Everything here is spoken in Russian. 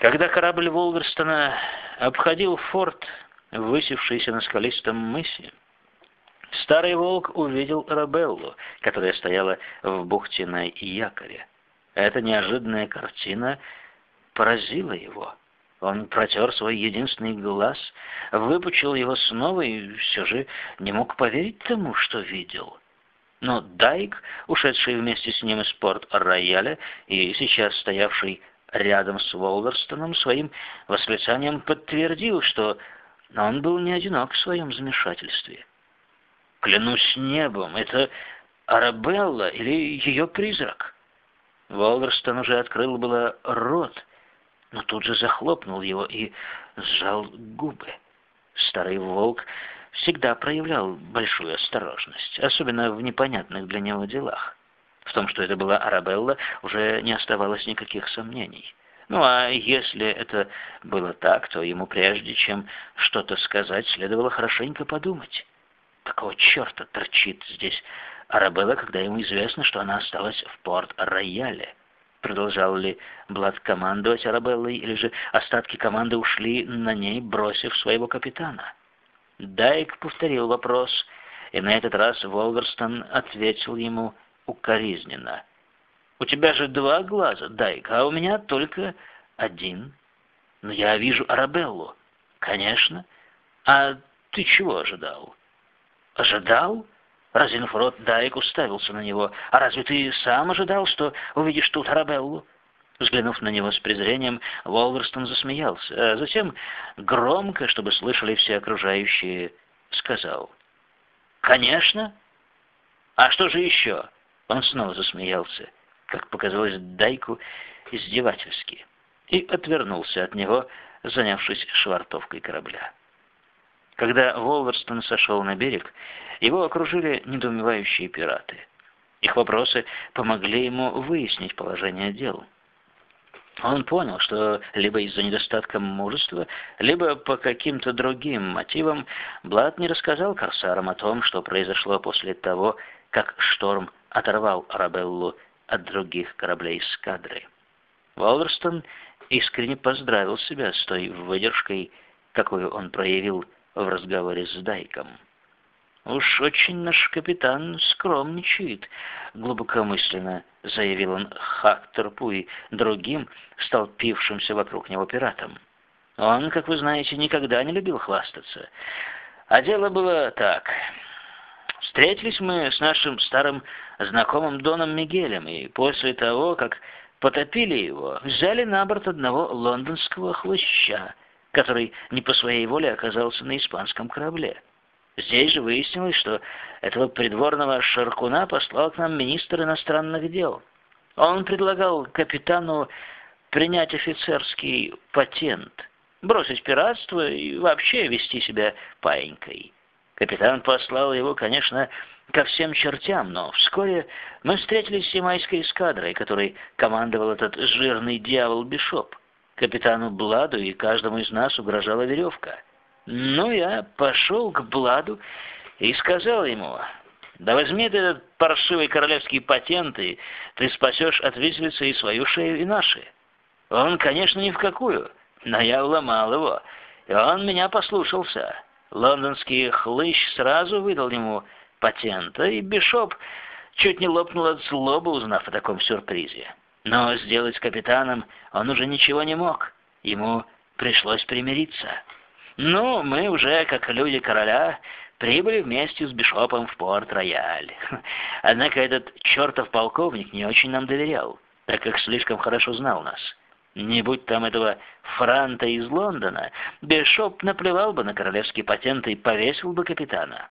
Когда корабль Волверстона обходил форт, высевшийся на скалистом мысе, старый волк увидел Рабеллу, которая стояла в бухте на якоре. Эта неожиданная картина поразила его. Он протер свой единственный глаз, выпучил его снова и все же не мог поверить тому, что видел. Но Дайк, ушедший вместе с ним из порт-рояля и сейчас стоявший рядом с Волверстоном, своим восклицанием подтвердил, что он был не одинок в своем замешательстве. «Клянусь небом, это Арабелла или ее призрак?» Волверстон уже открыл было рот, но тут же захлопнул его и сжал губы. Старый волк всегда проявлял большую осторожность, особенно в непонятных для него делах. В том, что это была Арабелла, уже не оставалось никаких сомнений. Ну а если это было так, то ему прежде чем что-то сказать, следовало хорошенько подумать. Какого черта торчит здесь Арабелла, когда ему известно, что она осталась в Порт-Рояле? Продолжал ли Блад командовать Арабеллой, или же остатки команды ушли на ней, бросив своего капитана? Дайк повторил вопрос, и на этот раз Волверстон ответил ему укоризненно. «У тебя же два глаза, Дайк, а у меня только один. Но я вижу Арабеллу». «Конечно. А ты чего ожидал?» «Ожидал?» Разинув рот, Дайк уставился на него. «А разве ты сам ожидал, что увидишь тут Арабеллу?» Взглянув на него с презрением, Волверстон засмеялся, а затем громко, чтобы слышали все окружающие, сказал. «Конечно! А что же еще?» Он снова засмеялся, как показалось Дайку, издевательски, и отвернулся от него, занявшись швартовкой корабля. Когда Волверстон сошел на берег, его окружили недоумевающие пираты. Их вопросы помогли ему выяснить положение дел. Он понял, что либо из-за недостатка мужества, либо по каким-то другим мотивам Блад не рассказал корсарам о том, что произошло после того, как шторм оторвал Арабеллу от других кораблей эскадры. Волверстон искренне поздравил себя с той выдержкой, какую он проявил в разговоре с Дайком. «Уж очень наш капитан скромничает», — глубокомысленно заявил он Хакторпу и другим, столпившимся вокруг него пиратам. Он, как вы знаете, никогда не любил хвастаться. А дело было так. Встретились мы с нашим старым знакомым Доном Мигелем, и после того, как потопили его, взяли на борт одного лондонского хлыща, который не по своей воле оказался на испанском корабле. Здесь же выяснилось, что этого придворного Шаркуна послал к нам министр иностранных дел. Он предлагал капитану принять офицерский патент, бросить пиратство и вообще вести себя паинькой. Капитан послал его, конечно, ко всем чертям, но вскоре мы встретились с ямайской эскадрой, которой командовал этот жирный дьявол Бишоп. Капитану Бладу и каждому из нас угрожала веревка. Ну, я пошел к Бладу и сказал ему, да возьми ты этот паршивый королевский патент, и ты спасешь от виселицы и свою шею, и наши. Он, конечно, ни в какую, но я уломал его, и он меня послушался. Лондонский хлыщ сразу выдал ему патент, и Бишоп чуть не лопнул от злобы, узнав о таком сюрпризе. Но сделать капитаном он уже ничего не мог, ему пришлось примириться. Ну, мы уже, как люди короля, прибыли вместе с Бишопом в Порт-Рояль. Однако этот чертов полковник не очень нам доверял, так как слишком хорошо знал нас. Не будь там этого франта из Лондона, Бишоп наплевал бы на королевский патент и повесил бы капитана.